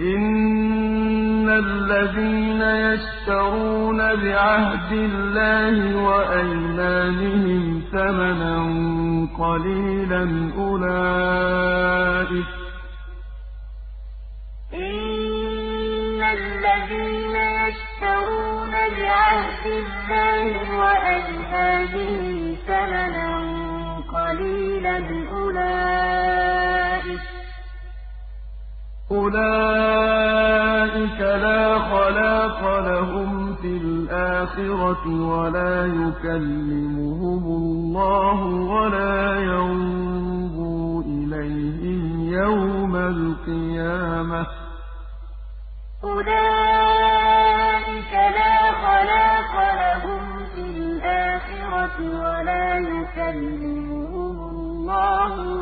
إِنَّ الَّذِينَ يَشْتَرُونَ بِعَهْدِ اللَّهِ وَأَيْمَانِهِمْ ثَمَنًا قَلِيلًا أُولَٰئِكَ لَا خَلَاقَ لَهُمْ فِي الْآخِرَةِ وَلَا يُكَلِّمُهُمُ اللَّهُ وَلَا يَنظُرُ إِلَيْهِمْ يَوْمَ الْقِيَامَةِ أُولَٰئِكَ لَا خَلَاقَ لَهُمْ فِي الْآخِرَةِ وَلَا يُكَلِّمُهُمُ اللَّهُ